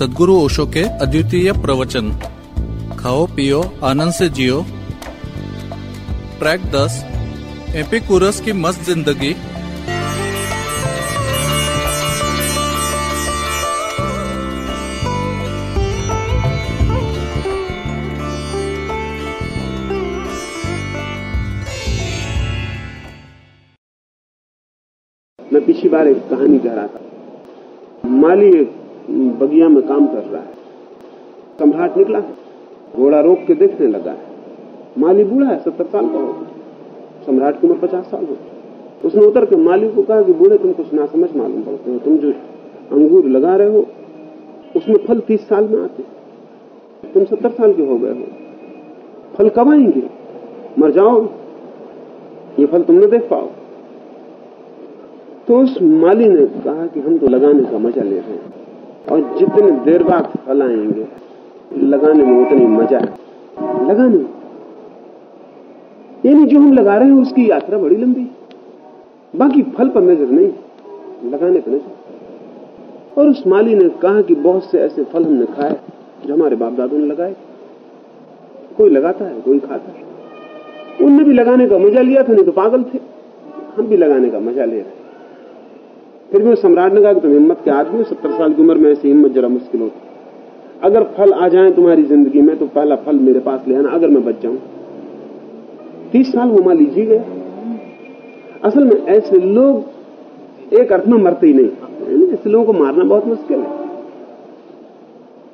सदगुरु ओशो के अद्वितीय प्रवचन। खाओ, पियो, आनंद से जियो। ट्रैक दस, एपिकुरस की मस्त ज़िंदगी। मैं पिछली बार एक कहानी कह रहा था। माली एक बगिया में काम कर रहा है। सम्राट निकला, घोड़ा रोक के देखने लगा है। माली बूढ़ा है, सत्तर साल का होगा। सम्राट की उम्र पचास साल हो उसने उतर के माली को कहा कि बूढ़े, तुम कुछ ना समझ मालूम पड़ते हो। तुम जो अंगूर लगा रहे हो, उसमें फल तीस साल में आते तुम सत्तर साल के हो गए हो। फल कब आएँगे? मर जाओ। ये फल तुम न देख पाओ। तो उस माली ने कहा कि हम तो लगाने का मज़ा ले रहे हैं। और जितने देर बाद फल आएँगे, लगाने में उतनी मज़ा है। लगाने यानी जो हम लगा रहे हैं, उसकी यात्रा बड़ी लंबी। बाकी फल पर नज़र नहीं, लगाने पर नज़र। और उस माली ने कहा कि बहुत से ऐसे फल हमने खाए, जो हमारे बाप दादू ने लगाए। कोई लगाता है, कोई खाता है। उनने भी लगाने का मज़ा लिया था, नहीं तो पागल थे। हम भी लगाने का मज़ा ले रहे हैं। फिर भी सम्राट ने कहा कि तुम हिम्मत के आदमी हो, सत्तर साल की उम्र में ऐसी हिम्मत जरा मुश्किल होती। अगर फल आ जाए तुम्हारी ज़िंदगी में तो पहला फल मेरे पास ले आना, अगर मैं बच जाऊँ। तीस साल वो माली जी गया असल में ऐसे लोग एक अर्थ में मरते ही नहीं। ऐसे लोगों को मारना बहुत मुश्किल है।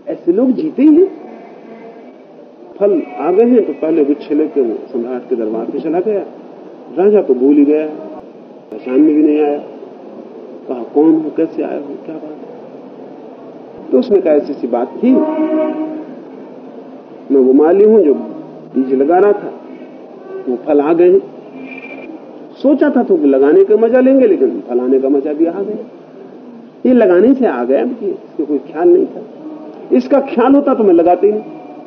ऐसे लोग जीते ही हैं। फल आ गए हैं तो पहले गुच्छे लेके सम्राट के दरबार पे चला गया। राजा तो भूल ही गया। पहचान में भी नहीं आया। कौन हो, कैसे आए हो, क्या बात है? तो उसने कहा, ऐसी सी बात थी। मैं वो माली हूँ, जो बीज लगा रहा था, वो फल आ गए। सोचा था तो लगाने का मज़ा लेंगे, लेकिन फल आने का मज़ा भी आ गया। ये लगाने से आ गया इसको कोई ख्याल नहीं था। इसका ख्याल होता तो मैं लगाती नहीं,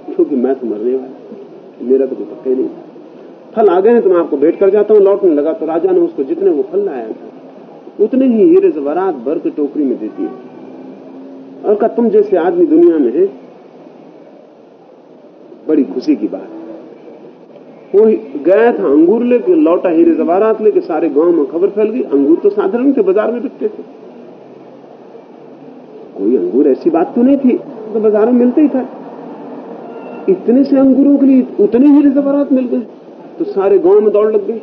क्योंकि मैं तो मरने वाला मेरा तो कोई पक्का नहीं था। फल आ गए हैं तो मैं आपको भेंट कर जाता हूँ, लौटने लगा तो राजा ने उसको जितने वो फल लाया था उतने ही हीरे जवरात भर के टोकरी में देती है। और का तुम जैसे आदमी दुनिया में है, बड़ी खुशी की बात वो गया था अंगूर लेके, लौटा हीरे जवारात लेके, सारे गाँव में खबर फैल गई, अंगूर तो साधारण थे बाज़ार में बिकते थे। कोई अंगूर ऐसी बात तो नहीं थी तो बाज़ार में मिलते ही था। इतने से अंगूरों के लिए उतने हीरे जवारात मिल गए तो सारे गाँव में दौड़ लग गई।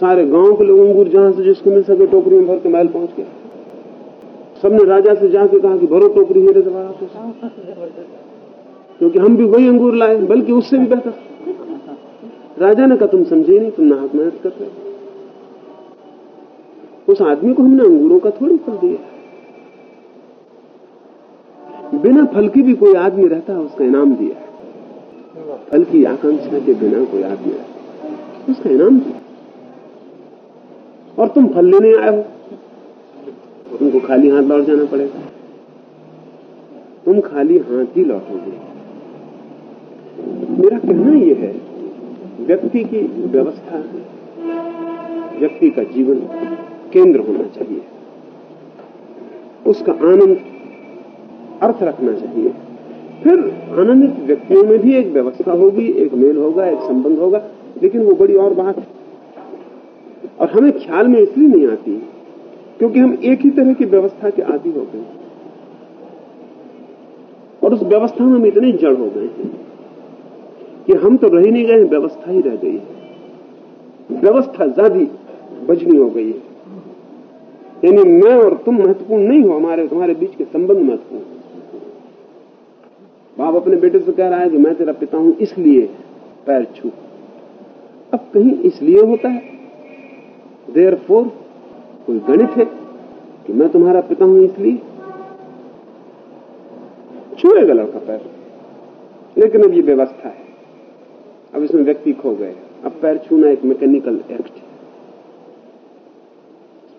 सारे गाँव के लोग अंगूर जहाँ से जिसको मिल सके टोकरी में भर के महल पहुँच गया सबने राजा से जाके कहा कि भरो टोकरी हीरे जवाहरात क्योंकि हम भी वही अंगूर लाए बल्कि उससे भी बेहतर। राजा ने कहा, तुम समझे नहीं, तुम नाहक मेहनत कर रहे उस आदमी को हमने अंगूरों का थोड़ी फल दिया बिना फल की भी कोई आदमी रहता है, उसका इनाम दिया फल की आकांक्षा के बिना कोई आदमी रहता उसका इनाम दिया और तुम फल लेने आए हो? तुमको खाली हाथ लौट जाना पड़ेगा। तुम खाली हाथ ही लौटोगे। मेरा कहना यह है, व्यक्ति की व्यवस्था, व्यक्ति का जीवन केंद्र होना चाहिए। उसका आनंद अर्थ रखना चाहिए। फिर आनंदित व्यक्तियों में भी एक व्यवस्था होगी, एक मेल होगा, एक संबंध होगा, लेकिन वो बड़ी और बात और हमें ख्याल में इसलिए नहीं आती, क्योंकि हम एक ही तरह की व्यवस्था के आदि हो गए और उस व्यवस्था में हम इतने जड़ हो गए हैं कि हम तो रह नहीं गए व्यवस्था ही रह गई है। व्यवस्था ज़्यादा बजनी हो गई है। यानी मैं और तुम महत्वपूर्ण नहीं हो, हमारे, तुम्हारे बीच के संबंध महत्वपूर्ण बाप अपने बेटे से कह रहा है कि मैं तेरा पिता हूँ, इसलिए पैर छू। अब कहीं इसलिए होता है? देर फोर कोई गणित है कि मैं तुम्हारा पिता हूँ इसलिए छुएगा लड़का पैर। लेकिन अब ये व्यवस्था है। अब इसमें व्यक्ति खो गए। अब पैर छूना एक मैकेनिकल एक्ट है।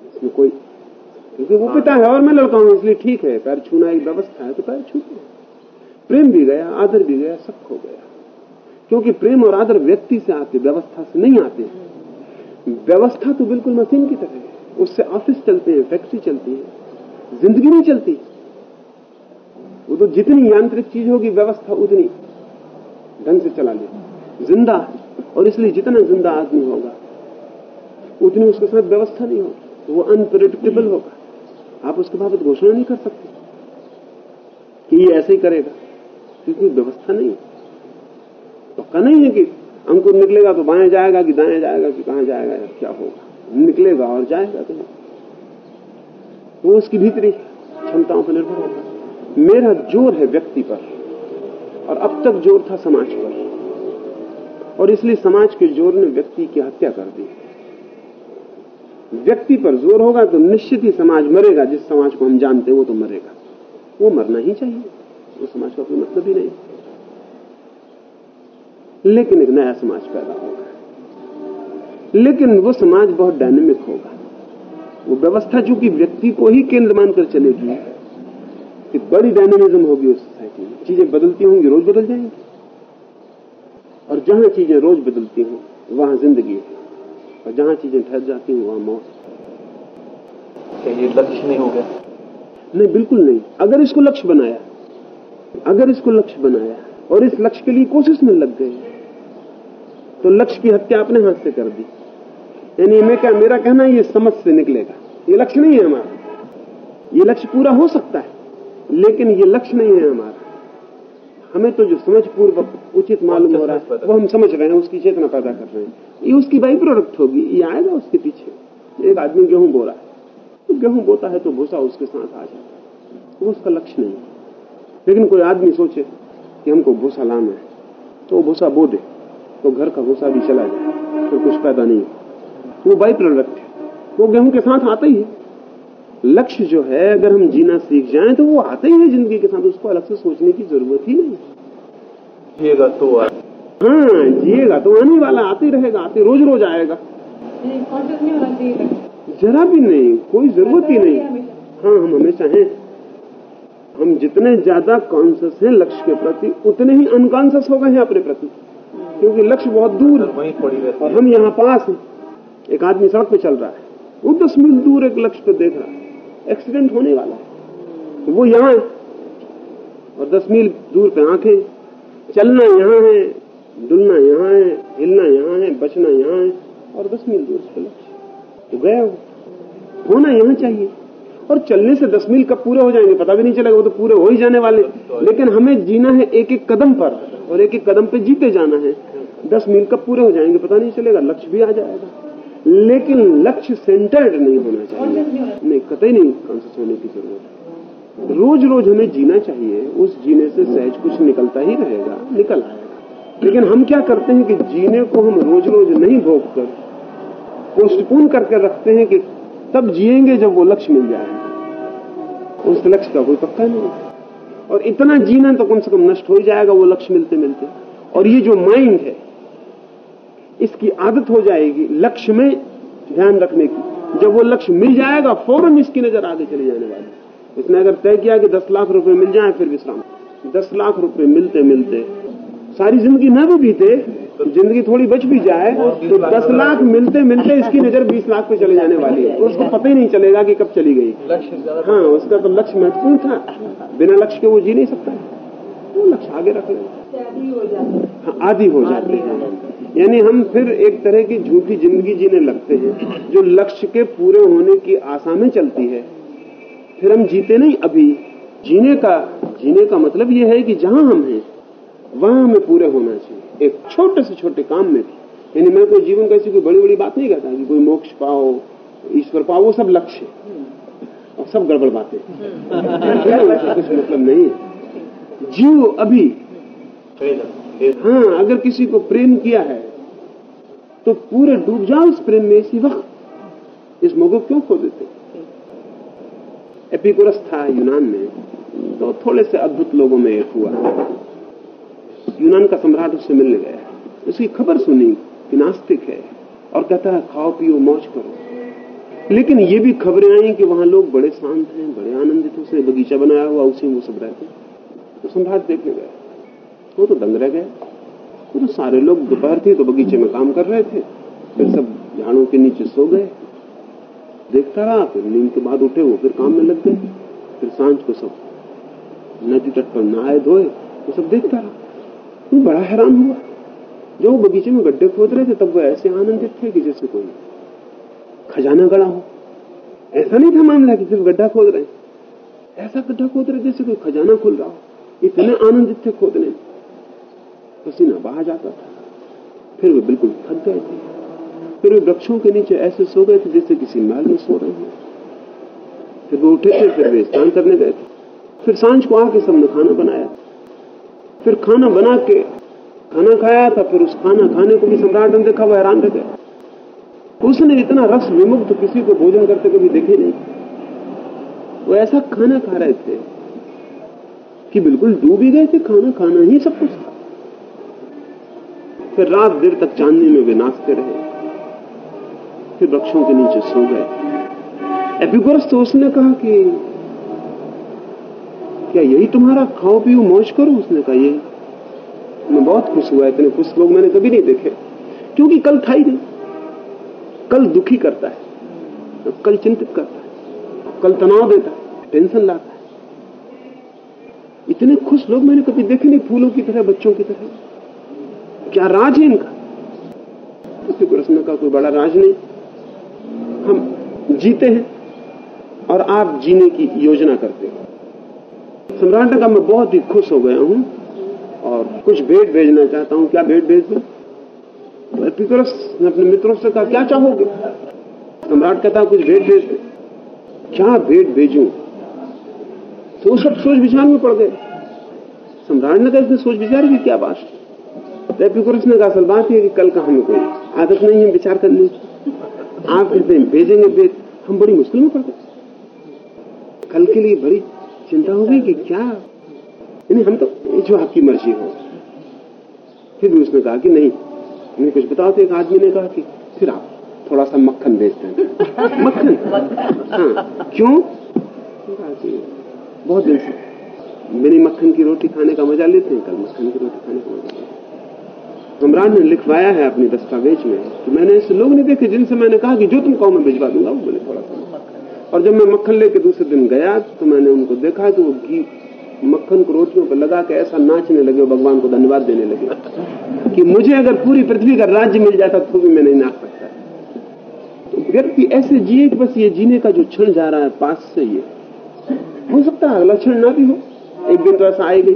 इसमें कोई क्योंकि वो पिता है और मैं लड़का हूँ, इसलिए ठीक है। पैर छूना एक व्यवस्था है तो पैर छूते प्रेम भी गया, आदर भी गया, सब खो गया। क्योंकि प्रेम और आदर व्यक्ति से आते, व्यवस्था से नहीं आते। व्यवस्था तो बिल्कुल मशीन की तरह है। उससे ऑफ़िस चलते हैं, फैक्ट्री चलती है, ज़िंदगी नहीं चलती। वो तो जितनी यांत्रिक चीज़ होगी, व्यवस्था उतनी ढंग से चला ले। ज़िंदा और इसलिए जितना ज़िंदा आदमी होगा, उतनी उसके साथ व्यवस्था नहीं होगी। तो वो अनप्रिडिक्टेबल होगा। आप उसके बाबत घोषणा नहीं कर सकते कि ये ऐसे ही करेगा। क्योंकि व्यवस्था नहीं पक्का तो नहीं है कि अंकुर निकलेगा तो बाएँ जाएगा कि दाएँ जाएगा कि कहाँ जाएगा, क्या होगा? निकलेगा और जाएगा तो वो उसकी भीतरी क्षमताओं पर निर्भर होगा। मेरा ज़ोर है व्यक्ति पर, और अब तक ज़ोर था समाज पर। और इसलिए समाज के ज़ोर ने व्यक्ति की हत्या कर दी। व्यक्ति पर ज़ोर होगा तो निश्चित ही समाज मरेगा। जिस समाज को हम जानते हैं वो तो मरेगा। वो मरना ही चाहिए। वो समाज का कोई मतलब ही नहीं। लेकिन एक नया समाज पैदा होगा। लेकिन वो समाज बहुत डायनेमिक होगा। वो व्यवस्था चूँकि व्यक्ति को ही केंद्र मानकर चलेगी कि बड़ी डायनेमिज्म होगी उस सोसाइटी में। चीज़ें बदलती होंगी रोज बदल जाएँगी। और जहाँ चीज़ें रोज बदलती हों वहाँ ज़िंदगी है। और जहाँ चीज़ें ठहर जाती हैं वहाँ मौत क्या ये लक्ष्य नहीं हो गया? नहीं बिल्कुल नहीं। अगर इसको लक्ष्य बनाया अगर इसको लक्ष्य बनाया और इस लक्ष्य के लिए कोशिश में लग गए तो लक्ष्य की हत्या अपने हाथ से कर दी। यानी मैं क्या मेरा कहना ये समझ से निकलेगा। ये लक्ष्य नहीं है हमारा। ये लक्ष्य पूरा हो सकता है लेकिन ये लक्ष्य नहीं है हमारा। हमें तो जो समझ पूर्वक उचित मालूम हो रहा है वो हम समझ रहे हैं उसकी चेतना पैदा कर रहे हैं। ये उसकी बाई प्रोडक्ट होगी ये आएगा उसके पीछे। एक आदमी गेहूँ बो रहा है। तो गेहूँ बोता है तो भूसा उसके साथ आ जाता है। वो उसका लक्ष्य नहीं है। लेकिन कोई आदमी सोचे कि हमको भूसा लाना है तो भूसा बो दे। तो घर का भूसा भी चला जाए तो कुछ पैदा नहीं वो बाई प्रोडक्ट है। वो गेहूँ के साथ आता ही है। लक्ष्य जो है अगर हम जीना सीख जाएँ तो वो आते ही है ज़िंदगी के साथ। उसको अलग से सोचने की ज़रूरत ही नहीं। जिएगा तो हाँ जिएगा तो आने वाला आते रहेगा आते रोज रोज आएगा। जरा भी नहीं कोई ज़रूरत ही नहीं। हाँ हम हमेशा हैं। हम जितने ज़्यादा कॉन्सियस हैं लक्ष्य के प्रति उतने ही अनकॉन्सियस हो गए हैं अपने प्रति। क्योंकि लक्ष्य बहुत दूर है। वहीं पड़ी रहती और हम यहाँ पास हैं। एक आदमी सड़क पे चल रहा है। वो दस मील दूर एक लक्ष्य पे देख रहा है। एक्सीडेंट होने वाला है। तो वो यहाँ है। और दस मील दूर पे आँखें चलना यहाँ है डुलना यहाँ है हिलना यहाँ है बचना यहाँ है। और दस मील दूर पे लक्ष्य। तो गया होना यहाँ चाहिए। और चलने से दस मील कब पूरे हो जाएँगे? पता भी नहीं चलेगा वो तो पूरे हो ही जाने वाले लेकिन हमें जीना है एक एक कदम पर और एक एक कदम पे जीते जाना है। दस मील कब पूरे हो जाएँगे पता नहीं चलेगा लक्ष्य भी आ जाएगा। लेकिन लक्ष्य सेंटर्ड नहीं होना चाहिए। नहीं कतई नहीं कॉन्सियस होने की ज़रूरत रोज रोज हमें जीना चाहिए। उस जीने से सहज कुछ निकलता ही रहेगा निकल आएगा। लेकिन हम क्या करते हैं कि जीने को हम रोज रोज नहीं भोग कर पोस्टपोन करके रखते हैं कि तब जिएँगे जब वो लक्ष्य मिल जाएगा उस लक्ष्य का कोई पक्का नहीं और इतना जीना तो कम से कम नष्ट हो ही जाएगा वो लक्ष्य मिलते मिलते। और ये जो माइंड है, इसकी आदत हो जाएगी लक्ष्य में ध्यान रखने की। जब वो लक्ष्य मिल जाएगा, फ़ौरन इसकी नज़र आगे चले जाने वाली इसने अगर तय किया कि दस लाख रुपए मिल जाए, फिर विश्राम। दस लाख रुपए मिलते मिलते सारी ज़िंदगी न भी बीते ज़िंदगी थोड़ी बच भी जाए तो दस लाख मिलते मिलते इसकी नज़र बीस लाख पे चले जाने वाली है। तो उसको पता ही नहीं चलेगा कि कब चली गई। लक्ष्य हाँ उसका तो लक्ष्य महत्वपूर्ण था। बिना लक्ष्य के वो जी नहीं सकता। वो लक्ष्य आगे रख ले। हाँ आदि हो जाते हैं। यानी हम फिर एक तरह की झूठी ज़िंदगी जीने लगते हैं जो लक्ष्य के पूरे होने की आशा में चलती है। फिर हम जीते नहीं। अभी जीने का जीने का मतलब यह है कि जहाँ हम हैं वहाँ हमें पूरे होना चाहिए। एक छोटे से छोटे काम में भी। यानी मैं कोई जीवन का ऐसी कोई बड़ी बड़ी बात नहीं कहता कि कोई मोक्ष पाओ, ईश्वर पाओ, वो सब लक्ष्य और सब गड़बड़ बातें कुछ मतलब नहीं है। जीव अभी हाँ अगर किसी को प्रेम किया है तो पूरे डूब जाओ उस प्रेम में इसी वक्त। इस मोह क्यों खो देते? एपिकुरस था यूनान में तो थोड़े से अद्भुत लोगों में एक हुआ। यूनान का सम्राट उससे मिलने गया। उसकी खबर सुनी कि नास्तिक है और कहता है, खाओ, पियो, मौज करो। लेकिन ये भी खबरें आई कि वहाँ लोग बड़े शांत हैं, बड़े आनंदित उसने बगीचा बनाया हुआ, उसी में वो सब रहते तो सम्राट देखने गया। वो तो दंग रह गए वो तो सारे लोग दोपहर थी तो बगीचे में काम कर रहे थे। फिर सब झाड़ों के नीचे सो गए। देखता रहा, फिर नींद के बाद उठे, वो फिर काम में लग गए। फिर साँझ को सब नदी तट पर नहाए धोए वो सब देखता रहा। बड़ा हैरान हुआ। जो बगीचे में गड्ढे खोद रहे थे, तब वो ऐसे आनंदित थे कि जैसे कोई खजाना गड़ा हो। ऐसा नहीं था मामला कि सिर्फ़ गड्ढा खोद रहे। ऐसा गड्ढा खोद रहे जैसे कोई खजाना खुल रहा हो। इतने आनंदित थे खोदने। पसीना बहा जाता था। फिर वे बिल्कुल थक गए थे। फिर वे वृक्षों के नीचे ऐसे सो गए थे जैसे किसी महल में सो रहे हैं। फिर वो उठे थे, फिर वे स्नान करने गए थे। फिर साँझ को आके सबने खाना बनाया। फिर खाना बना के, खाना खाया था, फिर उस खाना खाने को भी सम्राट ने देखा, वो हैरान रह गया उसने इतना रस विमुक्त किसी को भोजन करते कभी देखे नहीं। वो ऐसा खाना खा रहे थे कि बिल्कुल डूब ही गए थे, खाना खाना ही सब कुछ था। फिर रात देर तक चांदनी में वे नाचते रहे। फिर वृक्षों के नीचे सो गए। एपिगोरस तो उसने कहा कि क्या यही तुम्हारा खाओ पियो मौज करो? उसने कहा, यही। मैं बहुत खुश हुआ, इतने खुश लोग मैंने कभी नहीं देखे। क्योंकि कल था ही नहीं। कल दुखी करता है, कल चिंतित करता है, कल तनाव देता है, टेंशन लाता है। इतने खुश लोग मैंने कभी देखे नहीं, फूलों की तरह, बच्चों की तरह। क्या राज है इनका? उसके प्रश्न का कोई बड़ा राज नहीं। हम जीते हैं और आप जीने की योजना करते हो। सम्राट ने कहा मैं बहुत ही खुश हो गया हूँ और कुछ भेंट भेजना चाहता हूँ। क्या भेंट भेज दू तो ने अपने मित्रों से कहा, क्या चाहोगे? सम्राट कहता, कुछ भेंट भेज दे। क्या भेंट भेजू? तो सब सोच विचार में पड़ गए। सम्राट ने कहा सोच विचार की क्या बात? तो एपिकुलस ने कहा, असल बात है कि कल का हमें कोई आदत नहीं है, विचार करने की आप कहते हैं भेजेंगे भेज हम बड़ी मुश्किल में पड़ गए। कल के लिए बड़ी चिंता होगी कि क्या? नहीं हम तो जो आपकी मर्ज़ी हो। फिर भी उसने कहा कि नहीं मैंने कुछ बताओ तो एक आदमी ने कहा कि फिर आप थोड़ा सा मक्खन भेजते हैं। मक्खन? हाँ क्यों? बहुत दिन से। मैंने मक्खन की रोटी खाने का मज़ा लेते हैं कल मक्खन की रोटी खाने का मज़ा सम्राट ने लिखवाया है अपनी दस्तावेज़ में कि मैंने ऐसे लोग नहीं देखे जिनसे मैंने कहा कि जो तुम कहो मैं भिजवा दूँगा वो बोले थोड़ा सा और जब मैं मक्खन लेके दूसरे दिन गया तो मैंने उनको देखा कि वो घी मक्खन को रोटियों पर लगा के ऐसा नाचने लगे और भगवान को धन्यवाद देने लगे कि मुझे अगर पूरी पृथ्वी का राज्य मिल जाता तो भी मैं नहीं नाच सकता। तो व्यक्ति ऐसे जिए कि बस ये जीने का जो क्षण जा रहा है, पास से ये। हो सकता है अगला क्षण ना भी हो। एक दिन तो ऐसा आएगी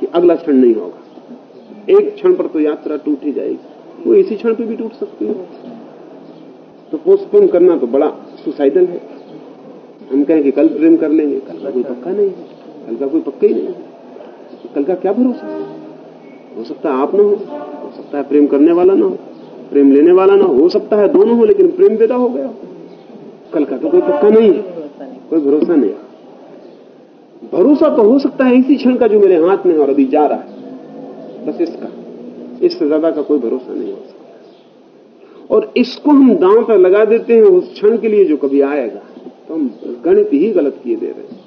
कि अगला क्षण नहीं होगा। एक क्षण पर तो यात्रा टूट ही जाएगी। वो इसी क्षण पर भी टूट सकती है। तो पोस्टपोन करना तो बड़ा सुसाइडल है। हम कहें कि कल प्रेम कर लेंगे। कल का कोई पक्का नहीं है। कल का कोई पक्का ही नहीं है। कल का क्या भरोसा? हो सकता है आप ना हो हो सकता है प्रेम करने वाला ना हो, प्रेम लेने वाला ना हो। सकता है दोनों हो, लेकिन प्रेम बेदा हो गया। कल का तो कोई पक्का नहीं है। कोई भरोसा नहीं भरोसा तो हो सकता है इसी क्षण का जो मेरे हाथ में है और अभी जा रहा है। बस इसका, इससे ज़्यादा का कोई भरोसा नहीं हो सकता। और इसको हम दांव पर लगा देते हैं उस क्षण के लिए जो कभी आएगा। तो हम गणित ही गलत किए दे रहे हैं।